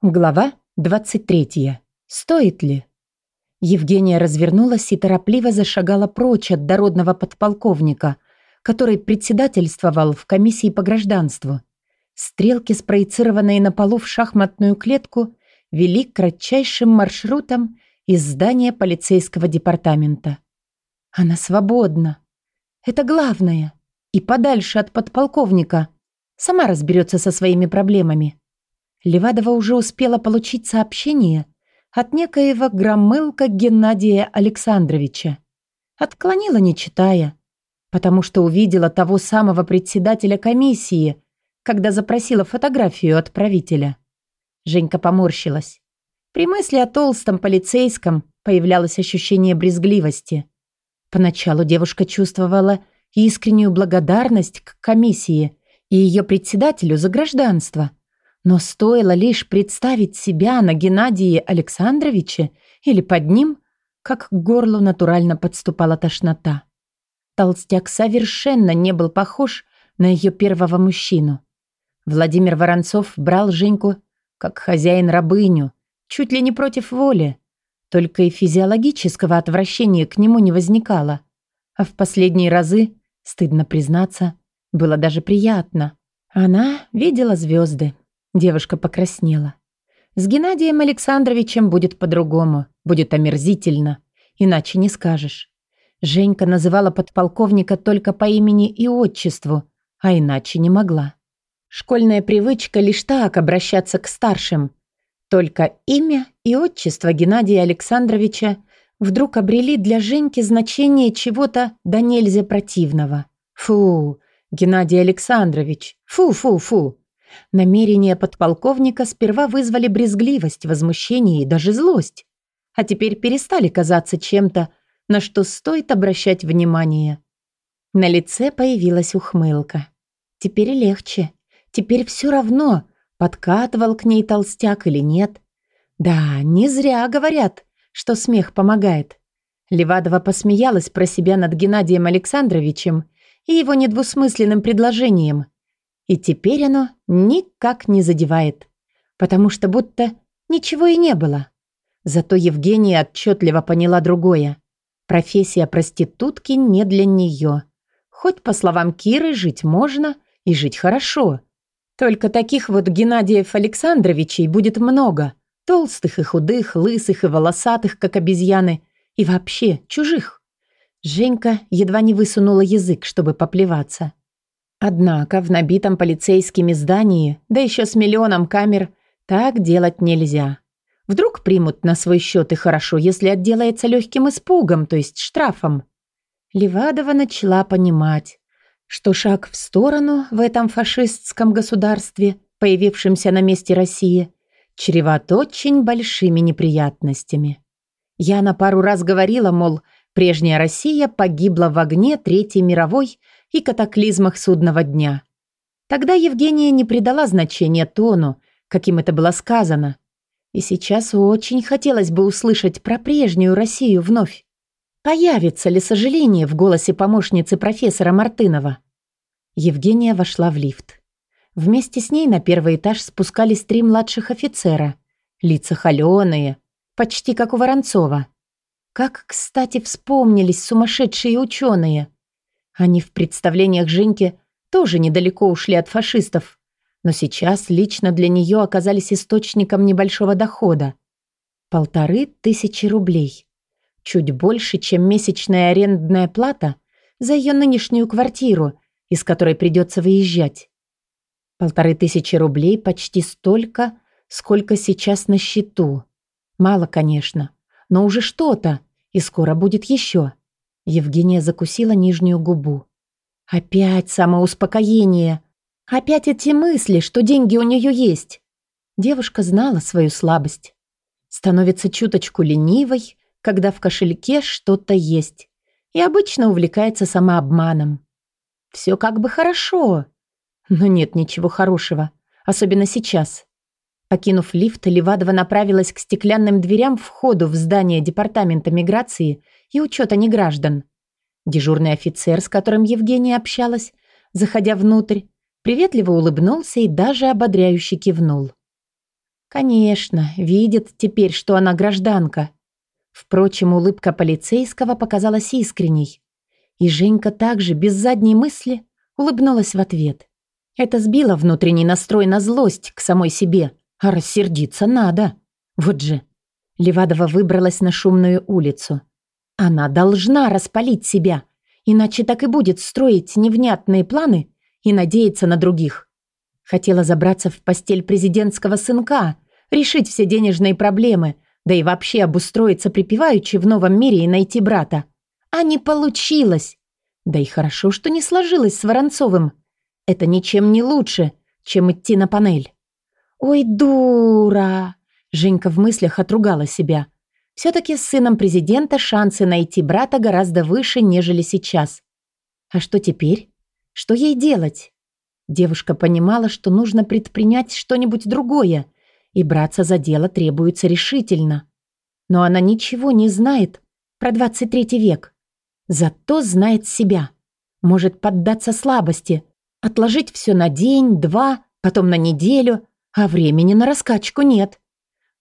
Глава 23. Стоит ли? Евгения развернулась и торопливо зашагала прочь от дородного подполковника, который председательствовал в комиссии по гражданству. Стрелки, спроецированные на полу в шахматную клетку, вели кратчайшим маршрутом из здания полицейского департамента. Она свободна. Это главное. И подальше от подполковника. Сама разберется со своими проблемами. Левадова уже успела получить сообщение от некоего громылка Геннадия Александровича. Отклонила, не читая, потому что увидела того самого председателя комиссии, когда запросила фотографию отправителя. Женька поморщилась. При мысли о толстом полицейском появлялось ощущение брезгливости. Поначалу девушка чувствовала искреннюю благодарность к комиссии и ее председателю за гражданство – но стоило лишь представить себя на Геннадии Александровиче или под ним, как к горлу натурально подступала тошнота. Толстяк совершенно не был похож на ее первого мужчину. Владимир Воронцов брал Женьку как хозяин-рабыню, чуть ли не против воли. Только и физиологического отвращения к нему не возникало. А в последние разы, стыдно признаться, было даже приятно. Она видела звезды, Девушка покраснела. С Геннадием Александровичем будет по-другому, будет омерзительно, иначе не скажешь. Женька называла подполковника только по имени и отчеству, а иначе не могла. Школьная привычка лишь так обращаться к старшим. Только имя и отчество Геннадия Александровича вдруг обрели для Женьки значение чего-то да нельзя противного. Фу, Геннадий Александрович, фу-фу-фу. Намерения подполковника сперва вызвали брезгливость, возмущение и даже злость, а теперь перестали казаться чем-то, на что стоит обращать внимание. На лице появилась ухмылка. Теперь легче. Теперь все равно, подкатывал к ней толстяк или нет. Да, не зря говорят, что смех помогает. Левадова посмеялась про себя над Геннадием Александровичем и его недвусмысленным предложением – и теперь оно никак не задевает, потому что будто ничего и не было. Зато Евгения отчетливо поняла другое. Профессия проститутки не для нее. Хоть, по словам Киры, жить можно и жить хорошо. Только таких вот Геннадиев Александровичей будет много. Толстых и худых, лысых и волосатых, как обезьяны. И вообще чужих. Женька едва не высунула язык, чтобы поплеваться. Однако в набитом полицейскими здании, да еще с миллионом камер, так делать нельзя. Вдруг примут на свой счет и хорошо, если отделается легким испугом, то есть штрафом. Левадова начала понимать, что шаг в сторону в этом фашистском государстве, появившемся на месте России, чреват очень большими неприятностями. Я на пару раз говорила, мол, прежняя Россия погибла в огне Третьей мировой – и катаклизмах судного дня. Тогда Евгения не придала значения тону, каким это было сказано. И сейчас очень хотелось бы услышать про прежнюю Россию вновь. Появится ли сожаление в голосе помощницы профессора Мартынова? Евгения вошла в лифт. Вместе с ней на первый этаж спускались три младших офицера. Лица холеные, почти как у Воронцова. Как, кстати, вспомнились сумасшедшие ученые. Они в представлениях Женьки тоже недалеко ушли от фашистов, но сейчас лично для нее оказались источником небольшого дохода. Полторы тысячи рублей. Чуть больше, чем месячная арендная плата за ее нынешнюю квартиру, из которой придется выезжать. Полторы тысячи рублей почти столько, сколько сейчас на счету. Мало, конечно, но уже что-то, и скоро будет еще. Евгения закусила нижнюю губу. Опять самоуспокоение. Опять эти мысли, что деньги у нее есть. Девушка знала свою слабость. Становится чуточку ленивой, когда в кошельке что-то есть. И обычно увлекается самообманом. Все как бы хорошо. Но нет ничего хорошего. Особенно сейчас. Покинув лифт, Левадова направилась к стеклянным дверям входу в здание Департамента миграции и учета неграждан. Дежурный офицер, с которым Евгения общалась, заходя внутрь, приветливо улыбнулся и даже ободряюще кивнул. Конечно, видит теперь, что она гражданка. Впрочем, улыбка полицейского показалась искренней. И Женька также, без задней мысли, улыбнулась в ответ. Это сбило внутренний настрой на злость к самой себе. А рассердиться надо. Вот же. Левадова выбралась на шумную улицу. Она должна распалить себя, иначе так и будет строить невнятные планы и надеяться на других. Хотела забраться в постель президентского сынка, решить все денежные проблемы, да и вообще обустроиться припеваючи в новом мире и найти брата. А не получилось. Да и хорошо, что не сложилось с Воронцовым. Это ничем не лучше, чем идти на панель. «Ой, дура!» Женька в мыслях отругала себя. Все-таки с сыном президента шансы найти брата гораздо выше, нежели сейчас. А что теперь? Что ей делать? Девушка понимала, что нужно предпринять что-нибудь другое, и браться за дело требуется решительно. Но она ничего не знает про 23 век. Зато знает себя. Может поддаться слабости, отложить все на день, два, потом на неделю, а времени на раскачку нет.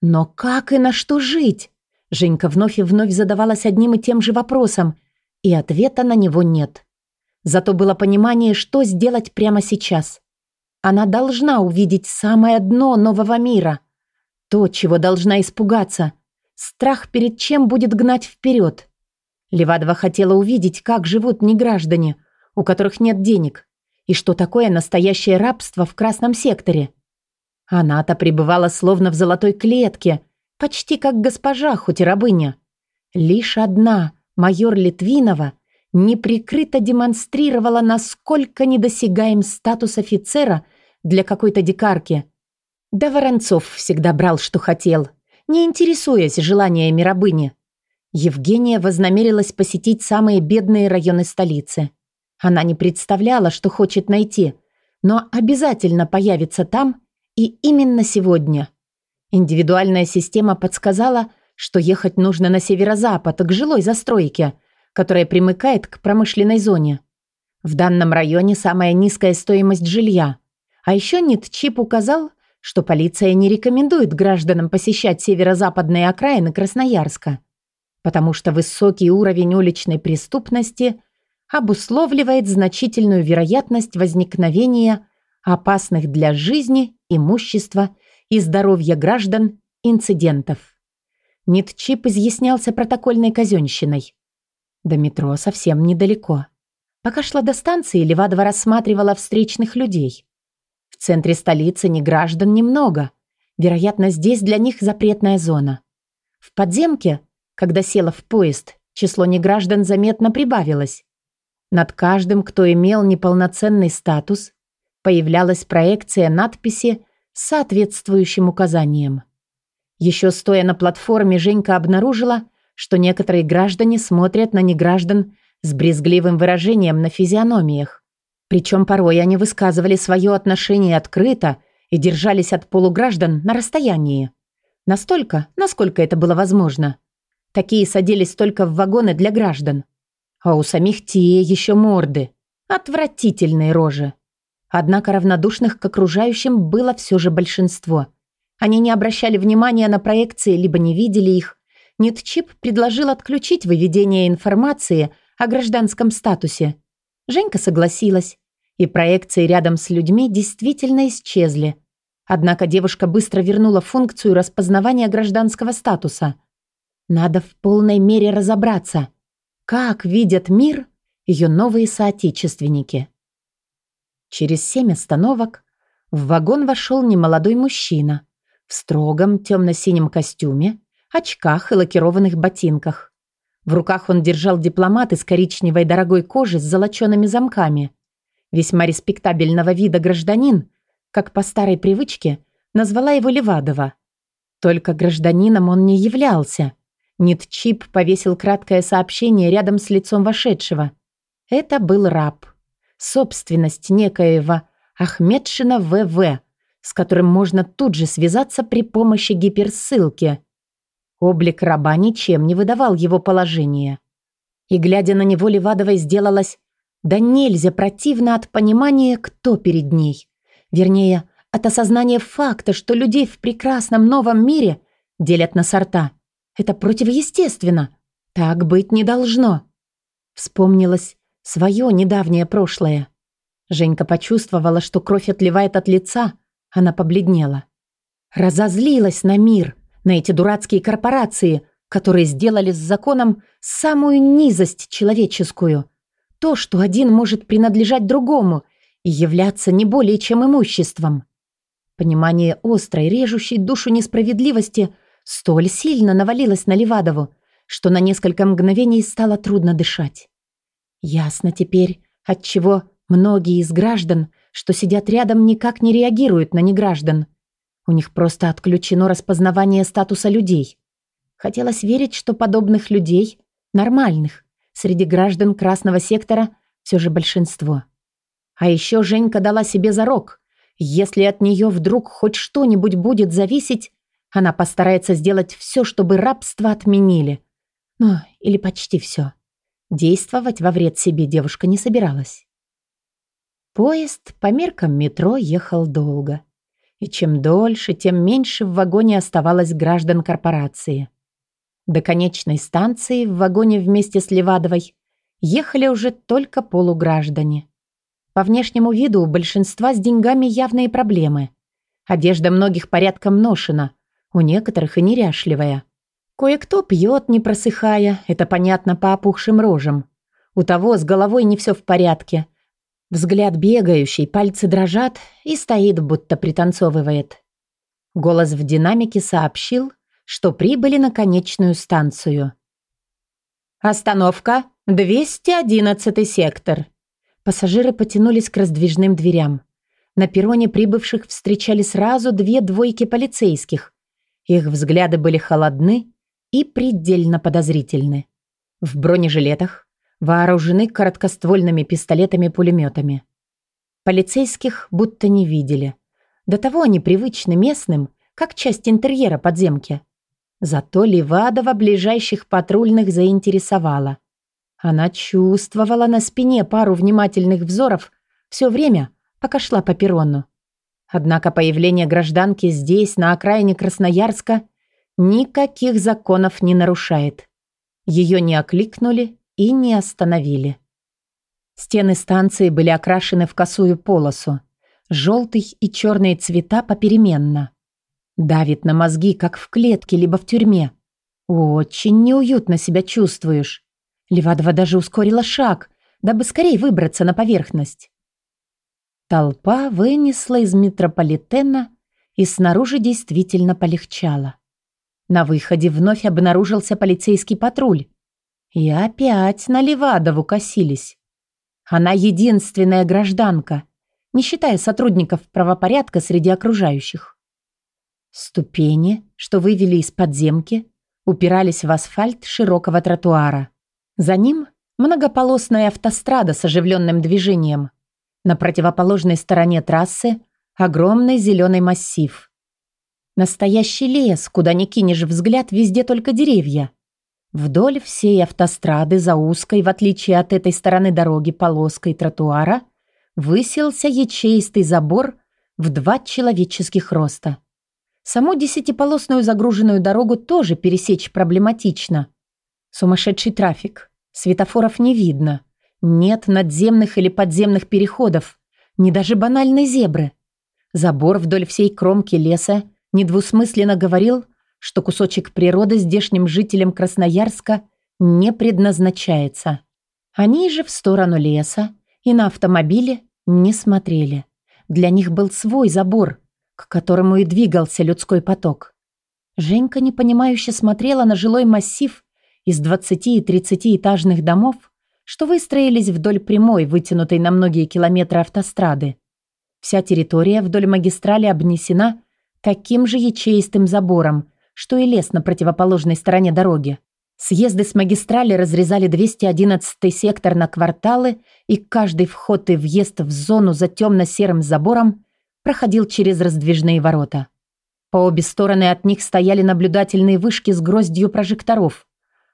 Но как и на что жить? Женька вновь и вновь задавалась одним и тем же вопросом, и ответа на него нет. Зато было понимание, что сделать прямо сейчас. Она должна увидеть самое дно нового мира. То, чего должна испугаться. Страх перед чем будет гнать вперед. Левадова хотела увидеть, как живут неграждане, у которых нет денег, и что такое настоящее рабство в красном секторе. Она-то пребывала словно в золотой клетке, почти как госпожа, хоть и рабыня. Лишь одна, майор Литвинова, неприкрыто демонстрировала, насколько недосягаем статус офицера для какой-то дикарки. Да Воронцов всегда брал, что хотел, не интересуясь желаниями рабыни. Евгения вознамерилась посетить самые бедные районы столицы. Она не представляла, что хочет найти, но обязательно появится там и именно сегодня – Индивидуальная система подсказала, что ехать нужно на северо-запад, к жилой застройке, которая примыкает к промышленной зоне. В данном районе самая низкая стоимость жилья. А еще НИТЧИП указал, что полиция не рекомендует гражданам посещать северо-западные окраины Красноярска, потому что высокий уровень уличной преступности обусловливает значительную вероятность возникновения опасных для жизни, имущества и здоровья граждан инцидентов. Нитчип изъяснялся протокольной казенщиной. До метро совсем недалеко. Пока шла до станции, Левадова рассматривала встречных людей. В центре столицы ни граждан немного. Вероятно, здесь для них запретная зона. В подземке, когда села в поезд, число неграждан заметно прибавилось. Над каждым, кто имел неполноценный статус, появлялась проекция надписи соответствующим указаниям. Еще стоя на платформе, Женька обнаружила, что некоторые граждане смотрят на неграждан с брезгливым выражением на физиономиях. Причем порой они высказывали свое отношение открыто и держались от полуграждан на расстоянии. Настолько, насколько это было возможно. Такие садились только в вагоны для граждан. А у самих те еще морды. Отвратительные рожи. Однако равнодушных к окружающим было все же большинство. Они не обращали внимания на проекции, либо не видели их. Нитчип предложил отключить выведение информации о гражданском статусе. Женька согласилась, и проекции рядом с людьми действительно исчезли. Однако девушка быстро вернула функцию распознавания гражданского статуса. Надо в полной мере разобраться, как видят мир ее новые соотечественники. Через семь остановок в вагон вошел немолодой мужчина в строгом темно-синем костюме, очках и лакированных ботинках. В руках он держал дипломат из коричневой дорогой кожи с золочеными замками. Весьма респектабельного вида гражданин, как по старой привычке, назвала его Левадова. Только гражданином он не являлся. Нитчип повесил краткое сообщение рядом с лицом вошедшего. Это был раб собственность некоего Ахмедшина ВВ, с которым можно тут же связаться при помощи гиперссылки. Облик раба ничем не выдавал его положение. И, глядя на него, Левадовой сделалось да нельзя противно от понимания, кто перед ней. Вернее, от осознания факта, что людей в прекрасном новом мире делят на сорта. Это противоестественно. Так быть не должно. Вспомнилось свое недавнее прошлое. Женька почувствовала, что кровь отливает от лица. Она побледнела. Разозлилась на мир, на эти дурацкие корпорации, которые сделали с законом самую низость человеческую. То, что один может принадлежать другому и являться не более чем имуществом. Понимание острой, режущей душу несправедливости столь сильно навалилось на Левадову, что на несколько мгновений стало трудно дышать. Ясно теперь, отчего многие из граждан, что сидят рядом, никак не реагируют на неграждан. У них просто отключено распознавание статуса людей. Хотелось верить, что подобных людей, нормальных, среди граждан Красного сектора все же большинство. А еще Женька дала себе зарок. Если от нее вдруг хоть что-нибудь будет зависеть, она постарается сделать все, чтобы рабство отменили. Ну, или почти все. Действовать во вред себе девушка не собиралась. Поезд по меркам метро ехал долго. И чем дольше, тем меньше в вагоне оставалось граждан корпорации. До конечной станции в вагоне вместе с Левадовой ехали уже только полуграждане. По внешнему виду у большинства с деньгами явные проблемы. Одежда многих порядком ношена, у некоторых и неряшливая. Кое-кто пьет, не просыхая, это понятно по опухшим рожам. У того с головой не все в порядке. Взгляд бегающий, пальцы дрожат и стоит, будто пританцовывает. Голос в динамике сообщил, что прибыли на конечную станцию. «Остановка, 211 сектор», Пассажиры потянулись к раздвижным дверям. На перроне прибывших встречали сразу две двойки полицейских. Их взгляды были холодны и предельно подозрительны. В бронежилетах, вооружены короткоствольными пистолетами-пулеметами. Полицейских будто не видели. До того они привычны местным, как часть интерьера подземки. Зато Левадова ближайших патрульных заинтересовала. Она чувствовала на спине пару внимательных взоров все время, пока шла по перрону. Однако появление гражданки здесь, на окраине Красноярска, никаких законов не нарушает. Ее не окликнули и не остановили. Стены станции были окрашены в косую полосу. Желтый и черные цвета попеременно. Давит на мозги, как в клетке, либо в тюрьме. Очень неуютно себя чувствуешь. Левадова даже ускорила шаг, дабы скорее выбраться на поверхность. Толпа вынесла из метрополитена, и снаружи действительно полегчало. На выходе вновь обнаружился полицейский патруль. И опять на Левадову косились. Она единственная гражданка, не считая сотрудников правопорядка среди окружающих. Ступени, что вывели из подземки, упирались в асфальт широкого тротуара. За ним многополосная автострада с оживленным движением. На противоположной стороне трассы огромный зеленый массив. Настоящий лес, куда ни кинешь взгляд, везде только деревья. Вдоль всей автострады за узкой, в отличие от этой стороны дороги, полоской тротуара, высился ячеистый забор в два человеческих роста. Саму десятиполосную загруженную дорогу тоже пересечь проблематично. Сумасшедший трафик. Светофоров не видно. Нет надземных или подземных переходов. Ни даже банальной зебры. Забор вдоль всей кромки леса недвусмысленно говорил, что кусочек природы здешним жителям Красноярска не предназначается. Они же в сторону леса и на автомобиле не смотрели. Для них был свой забор, к которому и двигался людской поток. Женька непонимающе смотрела на жилой массив из 20 и 30 этажных домов, что выстроились вдоль прямой, вытянутой на многие километры автострады. Вся территория вдоль магистрали обнесена таким же ячеистым забором, что и лес на противоположной стороне дороги. Съезды с магистрали разрезали 211 сектор на кварталы, и каждый вход и въезд в зону за темно-серым забором проходил через раздвижные ворота. По обе стороны от них стояли наблюдательные вышки с гроздью прожекторов.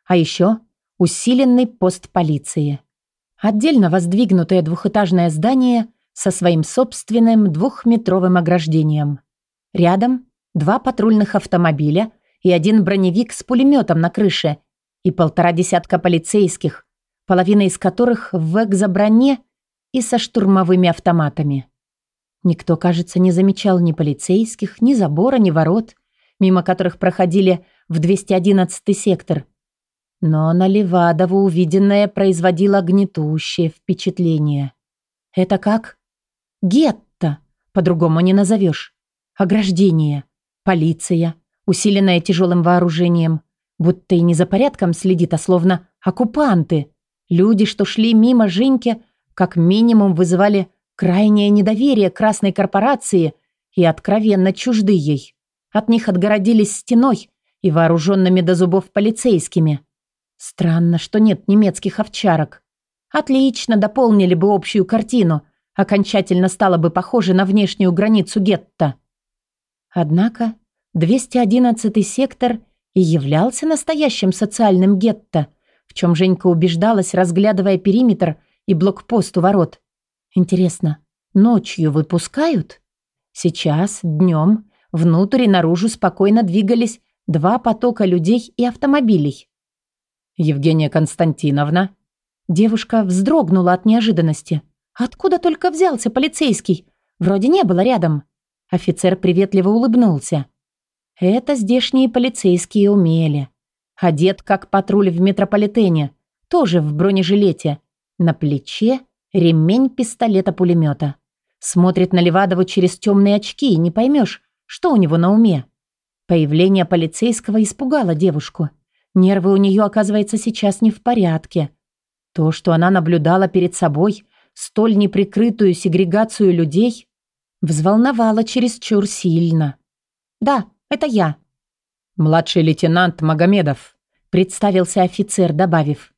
А еще усиленный пост полиции. Отдельно воздвигнутое двухэтажное здание со своим собственным двухметровым ограждением. Рядом два патрульных автомобиля и один броневик с пулеметом на крыше и полтора десятка полицейских, половина из которых в экзоброне и со штурмовыми автоматами. Никто, кажется, не замечал ни полицейских, ни забора, ни ворот, мимо которых проходили в 211 сектор. Но на Левадову увиденное производило гнетущее впечатление. Это как? Гетто, по-другому не назовешь. Ограждение, полиция, усиленная тяжелым вооружением. Будто и не за порядком следит, а словно оккупанты. Люди, что шли мимо Женьки, как минимум вызывали крайнее недоверие красной корпорации и откровенно чужды ей. От них отгородились стеной и вооруженными до зубов полицейскими. Странно, что нет немецких овчарок. Отлично дополнили бы общую картину, окончательно стало бы похоже на внешнюю границу гетто. Однако 211 сектор и являлся настоящим социальным гетто, в чем Женька убеждалась, разглядывая периметр и блокпост у ворот. Интересно, ночью выпускают? Сейчас, днем, внутрь и наружу спокойно двигались два потока людей и автомобилей. «Евгения Константиновна?» Девушка вздрогнула от неожиданности. «Откуда только взялся полицейский? Вроде не было рядом». Офицер приветливо улыбнулся. Это здешние полицейские умели. Одет как патруль в метрополитене, тоже в бронежилете. На плече Ремень пистолета-пулемета. Смотрит на Левадову через темные очки, и не поймешь, что у него на уме. Появление полицейского испугало девушку. Нервы у нее, оказывается, сейчас не в порядке. То, что она наблюдала перед собой, столь неприкрытую сегрегацию людей, взволновало чересчур сильно. «Да, это я». «Младший лейтенант Магомедов», представился офицер, добавив.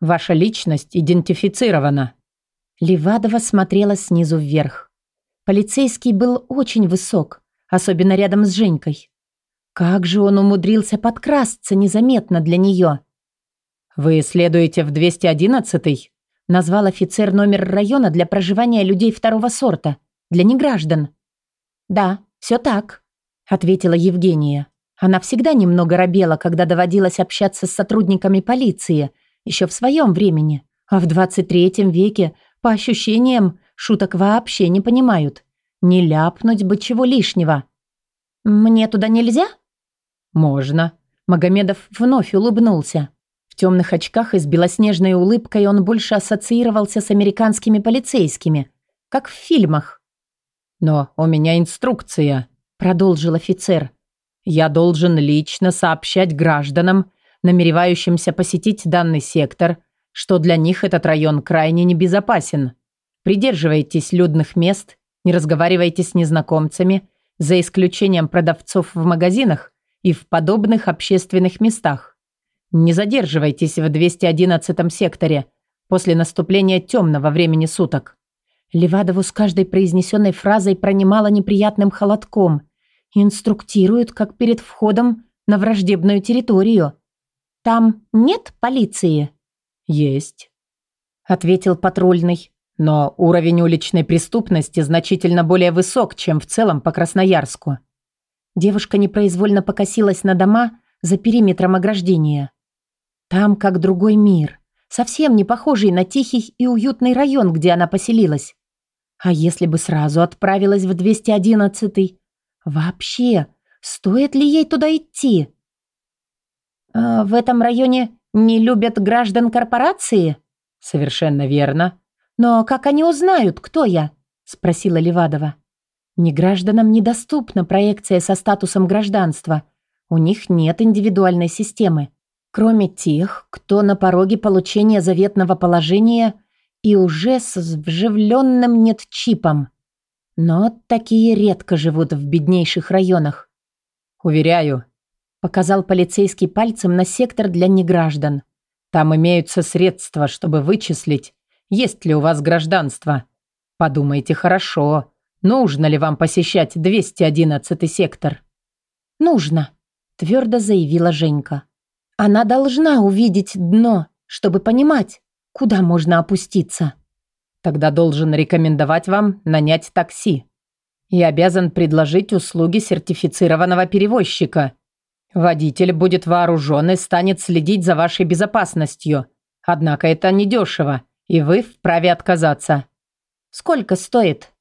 «Ваша личность идентифицирована». Левадова смотрела снизу вверх. Полицейский был очень высок, особенно рядом с Женькой. Как же он умудрился подкрасться незаметно для нее? «Вы следуете в 211-й?» назвал офицер номер района для проживания людей второго сорта, для неграждан. «Да, все так», — ответила Евгения. Она всегда немного робела, когда доводилось общаться с сотрудниками полиции, еще в своем времени. А в 23 веке по ощущениям, шуток вообще не понимают. Не ляпнуть бы чего лишнего. «Мне туда нельзя?» «Можно». Магомедов вновь улыбнулся. В темных очках и с белоснежной улыбкой он больше ассоциировался с американскими полицейскими, как в фильмах. «Но у меня инструкция», — продолжил офицер. «Я должен лично сообщать гражданам, намеревающимся посетить данный сектор, что для них этот район крайне небезопасен. Придерживайтесь людных мест, не разговаривайте с незнакомцами, за исключением продавцов в магазинах и в подобных общественных местах. Не задерживайтесь в 211 секторе после наступления темного времени суток. Левадову с каждой произнесенной фразой пронимала неприятным холодком. Инструктируют, как перед входом на враждебную территорию. «Там нет полиции?» «Есть», — ответил патрульный. «Но уровень уличной преступности значительно более высок, чем в целом по Красноярску». Девушка непроизвольно покосилась на дома за периметром ограждения. Там как другой мир, совсем не похожий на тихий и уютный район, где она поселилась. А если бы сразу отправилась в 211-й? Вообще, стоит ли ей туда идти? А в этом районе не любят граждан корпорации? Совершенно верно. Но как они узнают, кто я? Спросила Левадова. Негражданам недоступна проекция со статусом гражданства. У них нет индивидуальной системы. Кроме тех, кто на пороге получения заветного положения и уже с вживленным нет-чипом. Но такие редко живут в беднейших районах. Уверяю, Показал полицейский пальцем на сектор для неграждан. Там имеются средства, чтобы вычислить, есть ли у вас гражданство. Подумайте хорошо, нужно ли вам посещать 211 сектор. Нужно, твердо заявила Женька. Она должна увидеть дно, чтобы понимать, куда можно опуститься. Тогда должен рекомендовать вам нанять такси. И обязан предложить услуги сертифицированного перевозчика. Водитель будет вооружен и станет следить за вашей безопасностью. Однако это недешево, и вы вправе отказаться. Сколько стоит?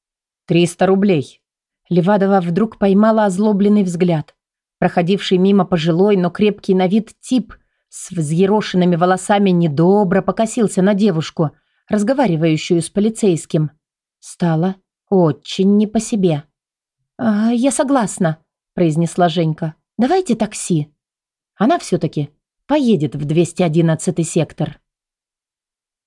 300 рублей. Левадова вдруг поймала озлобленный взгляд. Проходивший мимо пожилой, но крепкий на вид тип с взъерошенными волосами недобро покосился на девушку, разговаривающую с полицейским. Стало очень не по себе. «А, «Я согласна», – произнесла Женька. «Давайте такси». Она все-таки поедет в 211 сектор.